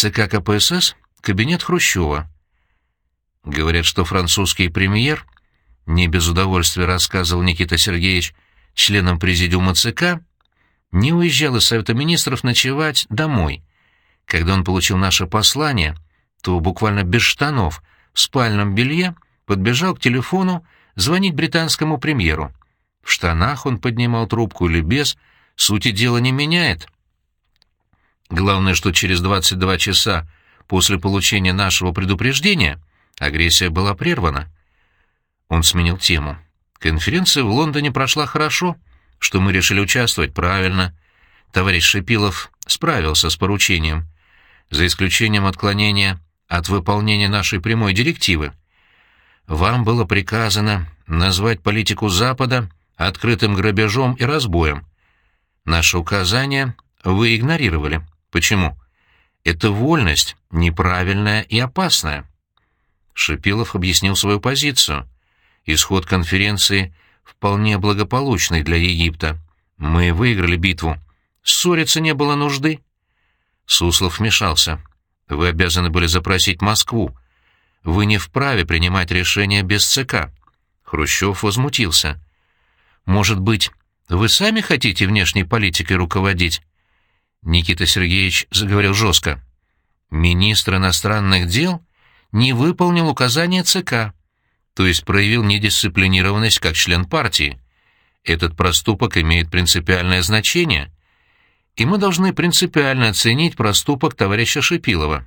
ЦК КПСС — кабинет Хрущева. Говорят, что французский премьер, не без удовольствия рассказывал Никита Сергеевич членам президиума ЦК, не уезжал из Совета Министров ночевать домой. Когда он получил наше послание, то буквально без штанов, в спальном белье, подбежал к телефону звонить британскому премьеру. В штанах он поднимал трубку или без, сути дела не меняет. Главное, что через 22 часа после получения нашего предупреждения агрессия была прервана. Он сменил тему. Конференция в Лондоне прошла хорошо, что мы решили участвовать правильно. Товарищ Шипилов справился с поручением, за исключением отклонения от выполнения нашей прямой директивы. Вам было приказано назвать политику Запада открытым грабежом и разбоем. Наши указания вы игнорировали. Почему? Это вольность, неправильная и опасная. Шипилов объяснил свою позицию. Исход конференции вполне благополучный для Египта. Мы выиграли битву. Ссориться не было нужды. Суслов вмешался. Вы обязаны были запросить Москву. Вы не вправе принимать решения без ЦК. Хрущев возмутился. Может быть, вы сами хотите внешней политикой руководить? Никита Сергеевич заговорил жестко. Министр иностранных дел не выполнил указания ЦК, то есть проявил недисциплинированность как член партии. Этот проступок имеет принципиальное значение, и мы должны принципиально оценить проступок товарища Шипилова.